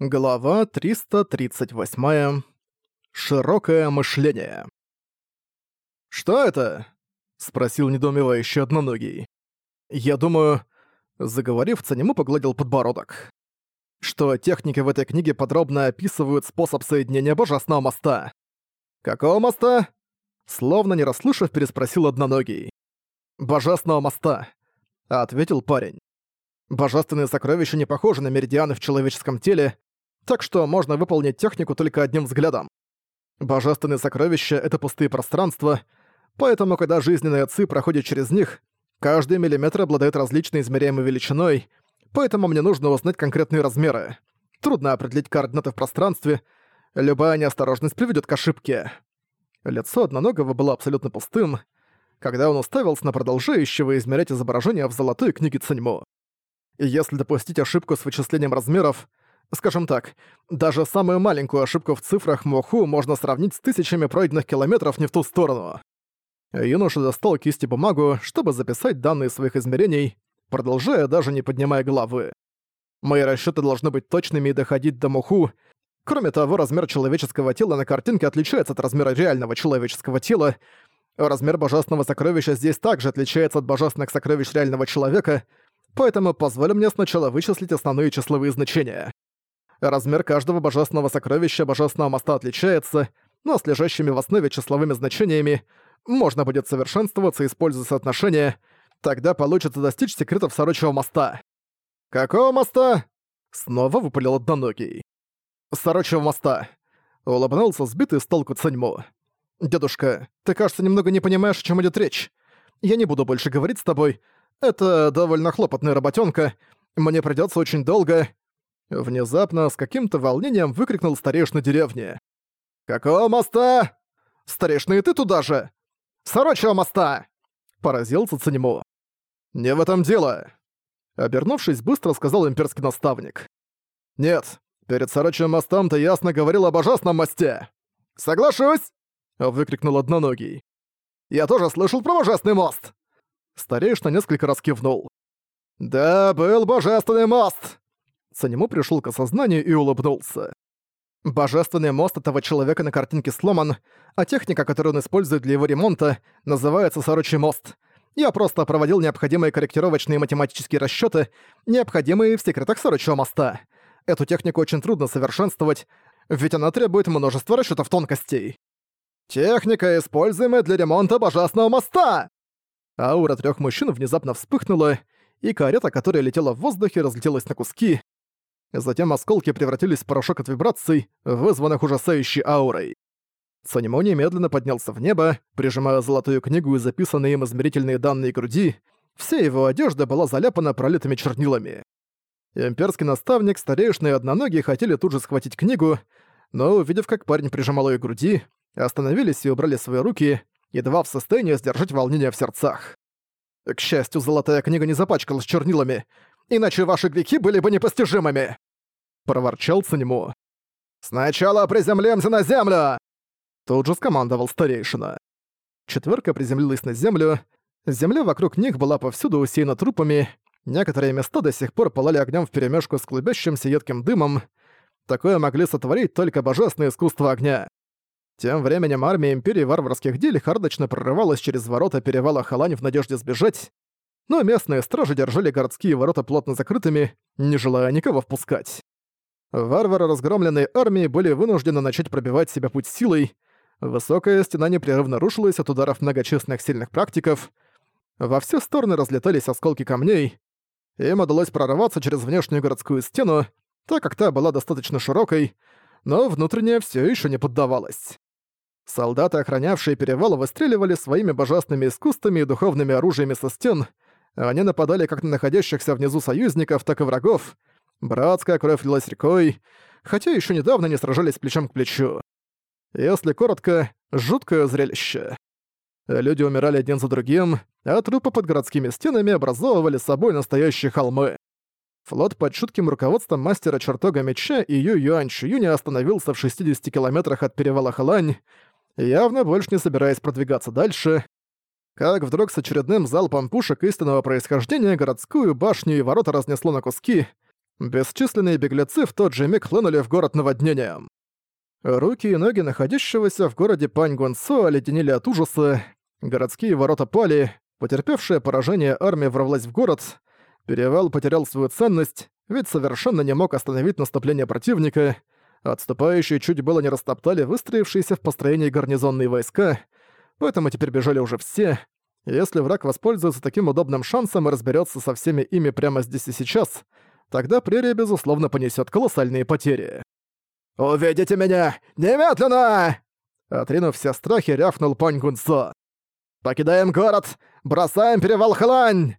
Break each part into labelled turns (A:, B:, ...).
A: Глава 338. Широкое мышление. «Что это?» — спросил недоумевающий одноногий. «Я думаю...» — заговорив, Цанему погладил подбородок. «Что техники в этой книге подробно описывают способ соединения Божественного моста». «Какого моста?» Словно не расслышав, переспросил одноногий. «Божественного моста», — ответил парень. Божественные сокровища не похожи на меридианы в человеческом теле, так что можно выполнить технику только одним взглядом. Божественные сокровища — это пустые пространства, поэтому, когда жизненные ци проходят через них, каждый миллиметр обладает различной измеряемой величиной, поэтому мне нужно узнать конкретные размеры. Трудно определить координаты в пространстве, любая неосторожность приведет к ошибке. Лицо одноногого было абсолютно пустым, когда он уставился на продолжающего измерять изображение в золотой книге Циньмо. И если допустить ошибку с вычислением размеров — Скажем так, даже самую маленькую ошибку в цифрах Моху можно сравнить с тысячами пройденных километров не в ту сторону. Юноша достал кисть и бумагу, чтобы записать данные своих измерений, продолжая даже не поднимая головы. Мои расчеты должны быть точными и доходить до Муху. Кроме того, размер человеческого тела на картинке отличается от размера реального человеческого тела. Размер божественного сокровища здесь также отличается от божественных сокровищ реального человека, поэтому позволь мне сначала вычислить основные числовые значения. Размер каждого божественного сокровища божественного моста отличается, но с лежащими в основе числовыми значениями можно будет совершенствоваться, используя соотношение, тогда получится достичь секретов Сорочего моста. «Какого моста?» Снова выпалил одноногий. «Сорочего моста», — улыбнулся сбитый с толку Цаньмо. «Дедушка, ты, кажется, немного не понимаешь, о чем идет речь. Я не буду больше говорить с тобой. Это довольно хлопотная работенка. Мне придется очень долго...» Внезапно, с каким-то волнением выкрикнул старейшина деревни. «Какого моста? Старейшина и ты туда же! Сорочего моста!» Поразился Цанему. «Не в этом дело!» Обернувшись, быстро сказал имперский наставник. «Нет, перед Сорочьим мостом ты ясно говорил о божественном мосте!» «Соглашусь!» — выкрикнул одноногий. «Я тоже слышал про божественный мост!» Старейшина несколько раз кивнул. «Да, был божественный мост! Санему пришел к осознанию и улыбнулся. Божественный мост этого человека на картинке сломан, а техника, которую он использует для его ремонта, называется «Сорочий мост». Я просто проводил необходимые корректировочные математические расчёты, необходимые в секретах Сорочего моста. Эту технику очень трудно совершенствовать, ведь она требует множества расчётов тонкостей. «Техника, используемая для ремонта Божественного моста!» Аура трёх мужчин внезапно вспыхнула, и карета, которая летела в воздухе, разлетелась на куски. Затем осколки превратились в порошок от вибраций, вызванных ужасающей аурой. Санимо медленно поднялся в небо, прижимая золотую книгу и записанные им измерительные данные груди. Вся его одежда была заляпана пролитыми чернилами. Имперский наставник, старейшина и одноногие хотели тут же схватить книгу, но, увидев, как парень прижимал ее к груди, остановились и убрали свои руки, едва в состоянии сдержать волнение в сердцах. К счастью, золотая книга не запачкалась чернилами, иначе ваши грехи были бы непостижимыми!» Проворчал Циньму. «Сначала приземлимся на землю!» Тут же скомандовал старейшина. Четверка приземлилась на землю. Земля вокруг них была повсюду усеяна трупами. Некоторые места до сих пор пылали огнем вперемешку с клубящимся едким дымом. Такое могли сотворить только божественное искусство огня. Тем временем армия Империи Варварских Диль хардочно прорывалась через ворота перевала Халань в надежде сбежать, но местные стражи держали городские ворота плотно закрытыми, не желая никого впускать. Варвары разгромленной армии были вынуждены начать пробивать себя путь силой, высокая стена непрерывно рушилась от ударов многочисленных сильных практиков, во все стороны разлетались осколки камней, им удалось прорваться через внешнюю городскую стену, так как та была достаточно широкой, но внутренняя все еще не поддавалась. Солдаты, охранявшие перевал, выстреливали своими божественными искусствами и духовными оружиями со стен, они нападали как на находящихся внизу союзников, так и врагов. Братская кровь лилась рекой, хотя еще недавно не сражались плечом к плечу. Если коротко, жуткое зрелище. Люди умирали один за другим, а трупы под городскими стенами образовывали собой настоящие холмы. Флот под чутким руководством мастера чертога меча и Ю Юань Юня остановился в 60 километрах от перевала Халань, явно больше не собираясь продвигаться дальше, как вдруг с очередным залпом пушек истинного происхождения городскую башню и ворота разнесло на куски, Бесчисленные беглецы в тот же миг хлынули в город наводнением. Руки и ноги находящегося в городе Пань Гонсо оледенели от ужаса, городские ворота пали, потерпевшая поражение армия ворвалась в город, перевал потерял свою ценность, ведь совершенно не мог остановить наступление противника, отступающие чуть было не растоптали выстроившиеся в построении гарнизонные войска, поэтому теперь бежали уже все. Если враг воспользуется таким удобным шансом и разберется со всеми ими прямо здесь и сейчас, тогда прерия, безусловно, понесет колоссальные потери. «Уведите меня! Немедленно!» Отринув все страхи, рявкнул Пань Гунцо. «Покидаем город! Бросаем перевал Халань!»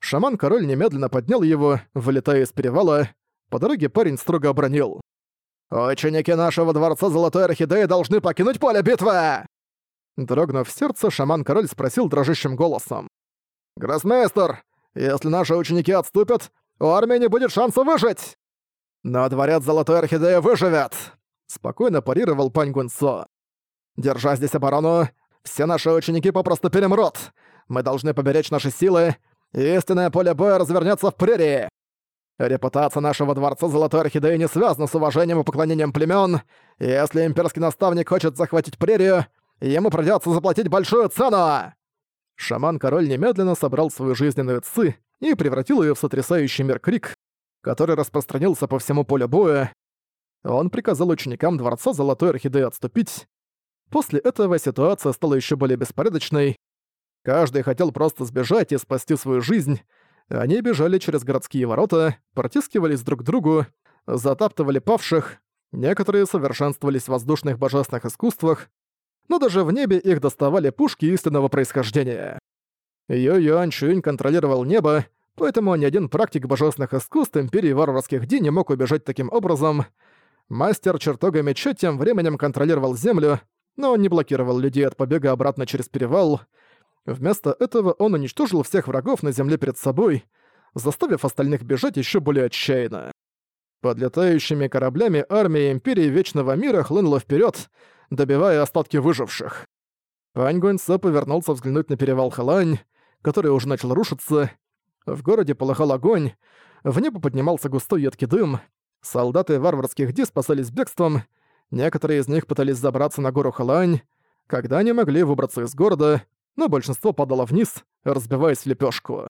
A: Шаман-король немедленно поднял его, вылетая из перевала. По дороге парень строго обронил. «Ученики нашего дворца Золотой Орхидеи должны покинуть поле битвы!» Дрогнув сердце, шаман-король спросил дрожащим голосом. «Гроссмейстер, если наши ученики отступят, у армии не будет шанса выжить!» «Но дворец Золотой Орхидеи выживет!» Спокойно парировал Пань Гунцо. «Держа здесь оборону, все наши ученики попросту перемрут. Мы должны поберечь наши силы. Истинное поле боя развернется в прерии. Репутация нашего дворца Золотой Орхидеи не связана с уважением и поклонением племен. Если имперский наставник хочет захватить прерию, ему придется заплатить большую цену!» Шаман-король немедленно собрал свою жизненную ци и превратил ее в сотрясающий мир крик, который распространился по всему полю боя. Он приказал ученикам Дворца Золотой Орхидеи отступить. После этого ситуация стала еще более беспорядочной. Каждый хотел просто сбежать и спасти свою жизнь. Они бежали через городские ворота, протискивались друг к другу, затаптывали павших, некоторые совершенствовались в воздушных божественных искусствах, но даже в небе их доставали пушки истинного происхождения. Йо Юань Чуинь контролировал небо, Поэтому ни один практик божественных искусств Империи Варварских Ди не мог убежать таким образом. Мастер чертога меча тем временем контролировал землю, но он не блокировал людей от побега обратно через перевал. Вместо этого он уничтожил всех врагов на земле перед собой, заставив остальных бежать еще более отчаянно. Под летающими кораблями армия Империи Вечного Мира хлынула вперед, добивая остатки выживших. Пань Гуэнсо повернулся взглянуть на перевал Халань, который уже начал рушиться, в городе полыхал огонь, в небо поднимался густой едкий дым, солдаты варварских ди спасались бегством, некоторые из них пытались забраться на гору Халань, когда они могли выбраться из города, но большинство падало вниз, разбиваясь в лепешку.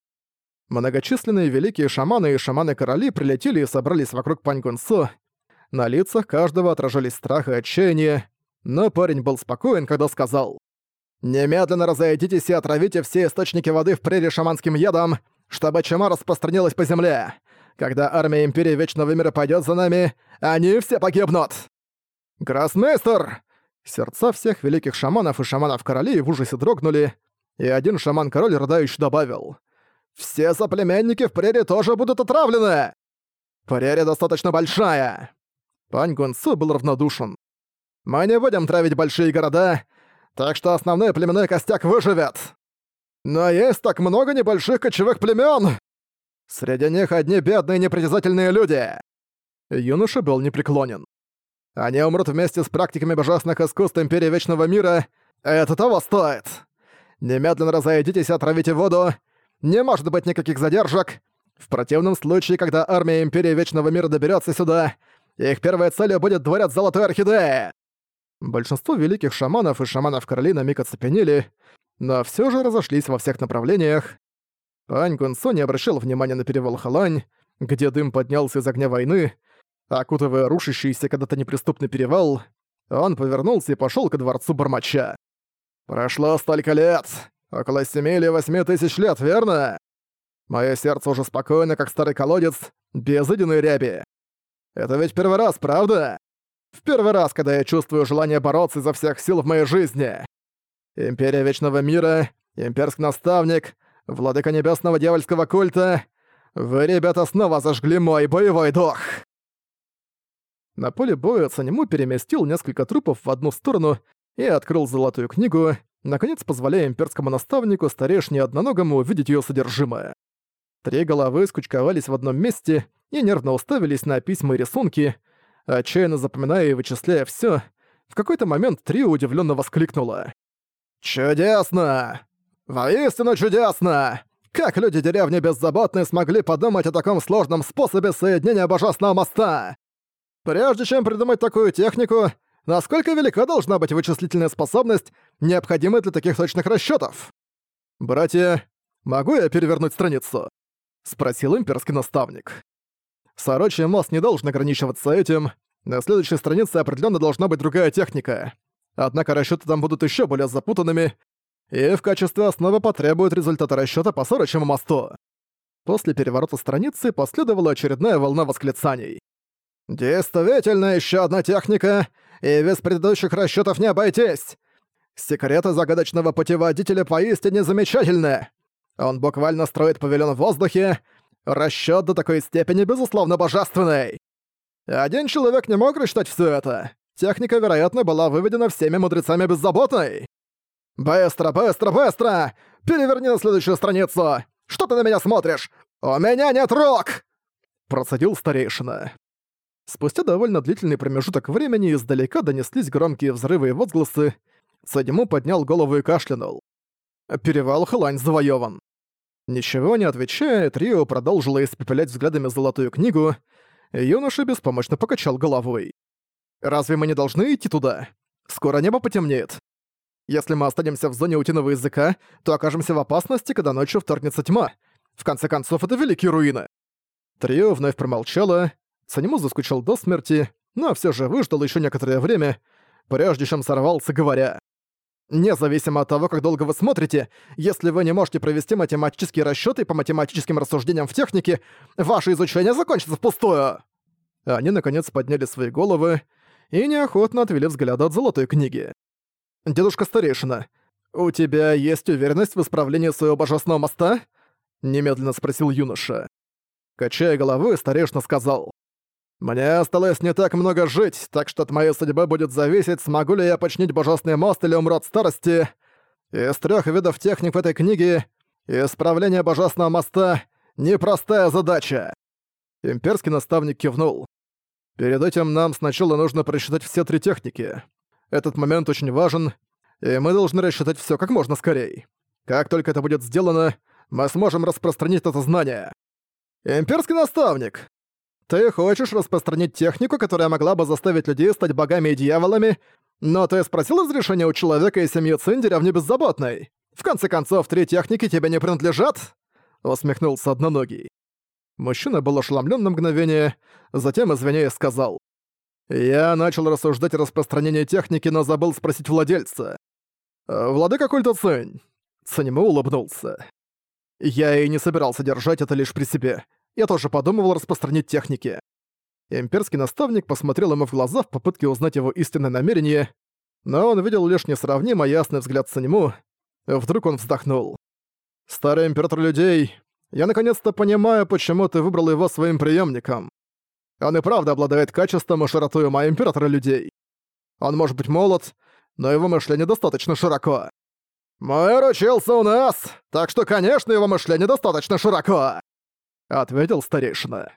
A: Многочисленные великие шаманы и шаманы-короли прилетели и собрались вокруг Пань Гунсо. На лицах каждого отражались страх и отчаяние, но парень был спокоен, когда сказал «Немедленно разойдитесь и отравите все источники воды в прерии шаманским ядом, чтобы чума распространилась по земле. Когда армия Империи Вечного Мира пойдет за нами, они все погибнут!» «Гроссмейстер!» Сердца всех великих шаманов и шаманов-королей в ужасе дрогнули, и один шаман-король рыдающий добавил. «Все соплеменники в прерии тоже будут отравлены!» «Прерия достаточно большая!» Пань Гунсу был равнодушен. «Мы не будем травить большие города, так что основной племенной костяк выживет!» Но есть так много небольших кочевых племен. Среди них одни бедные непритязательные люди. Юноша был непреклонен. Они умрут вместе с практиками божественных искусств Империи Вечного Мира. Это того стоит. Немедленно разойдитесь и отравите воду. Не может быть никаких задержек. В противном случае, когда армия Империи Вечного Мира доберется сюда, их первой целью будет дворец Золотой Орхидеи. Большинство великих шаманов и шаманов короли на миг оцепенели, но все же разошлись во всех направлениях. Пань Гунсо не обращал внимания на перевал Халань, где дым поднялся из огня войны, окутывая рушащийся когда-то неприступный перевал, он повернулся и пошел ко дворцу Бармача. «Прошло столько лет! Около семи или восьми тысяч лет, верно? Мое сердце уже спокойно, как старый колодец, без единой ряби. Это ведь первый раз, правда? В первый раз, когда я чувствую желание бороться изо всех сил в моей жизни. Империя Вечного Мира, Имперский Наставник, Владыка Небесного Дьявольского Культа. Вы, ребята, снова зажгли мой боевой дух!» На поле боя Цанему переместил несколько трупов в одну сторону и открыл золотую книгу, наконец позволяя имперскому наставнику старешне одноногому увидеть ее содержимое. Три головы скучковались в одном месте и нервно уставились на письма и рисунки, отчаянно запоминая и вычисляя все. В какой-то момент Три удивленно воскликнула. «Чудесно! Воистину чудесно! Как люди деревни беззаботные смогли подумать о таком сложном способе соединения Божественного моста? Прежде чем придумать такую технику, насколько велика должна быть вычислительная способность, необходимая для таких точных расчетов? Братья, могу я перевернуть страницу? Спросил имперский наставник. Сорочий мост не должен ограничиваться этим. На следующей странице определенно должна быть другая техника. Однако расчеты там будут еще более запутанными, и в качестве основы потребуют результаты расчета по Сорочему мосту. После переворота страницы последовала очередная волна восклицаний. «Действительно, еще одна техника, и без предыдущих расчетов не обойтись! Секреты загадочного путеводителя поистине замечательны! Он буквально строит павильон в воздухе, расчет до такой степени безусловно божественный! Один человек не мог рассчитать все это. Техника, вероятно, была выведена всеми мудрецами беззаботной. «Быстро, быстро, быстро! Переверни на следующую страницу! Что ты на меня смотришь? У меня нет рук!» Процедил старейшина. Спустя довольно длительный промежуток времени издалека донеслись громкие взрывы и возгласы. Садиму поднял голову и кашлянул. Перевал Хлань завоёван. Ничего не отвечая, трио продолжило испепелять взглядами золотую книгу, юноша беспомощно покачал головой. «Разве мы не должны идти туда? Скоро небо потемнеет. Если мы останемся в зоне утиного языка, то окажемся в опасности, когда ночью вторгнется тьма. В конце концов, это великие руины». Трио вновь промолчало, Санему заскучал до смерти, но все же выждал еще некоторое время, прежде чем сорвался, говоря. Независимо от того, как долго вы смотрите, если вы не можете провести математические расчеты по математическим рассуждениям в технике, ваше изучение закончится впустую. Они наконец подняли свои головы и неохотно отвели взгляд от золотой книги. «Дедушка старейшина, у тебя есть уверенность в исправлении своего божественного моста?» — немедленно спросил юноша. Качая головой, старейшина сказал. «Мне осталось не так много жить, так что от моей судьбы будет зависеть, смогу ли я починить божественный мост или умру от старости. Из трех видов техник в этой книге исправление божественного моста — непростая задача». Имперский наставник кивнул. «Перед этим нам сначала нужно просчитать все три техники. Этот момент очень важен, и мы должны рассчитать все как можно скорее. Как только это будет сделано, мы сможем распространить это знание. Имперский наставник, ты хочешь распространить технику, которая могла бы заставить людей стать богами и дьяволами, но ты спросил разрешения у человека и семьи Циндеря в небеззаботной. В конце концов, три техники тебе не принадлежат?» Усмехнулся одноногий. Мужчина был ошеломлен на мгновение, затем, извиняясь, сказал. «Я начал рассуждать о распространении техники, но забыл спросить владельца. Владыка культа Цинь?» Циньму улыбнулся. «Я и не собирался держать это лишь при себе я тоже подумывал распространить техники. Имперский наставник посмотрел ему в глаза в попытке узнать его истинное намерение, но он видел лишь несравнимо ясный взгляд Санему. Вдруг он вздохнул. «Старый император людей, я наконец-то понимаю, почему ты выбрал его своим преемником. Он и правда обладает качеством и широтой ума императора людей. Он может быть молод, но его мышление достаточно широко. Мэр учился у нас, так что, конечно, его мышление достаточно широко!» — ответил старейшина.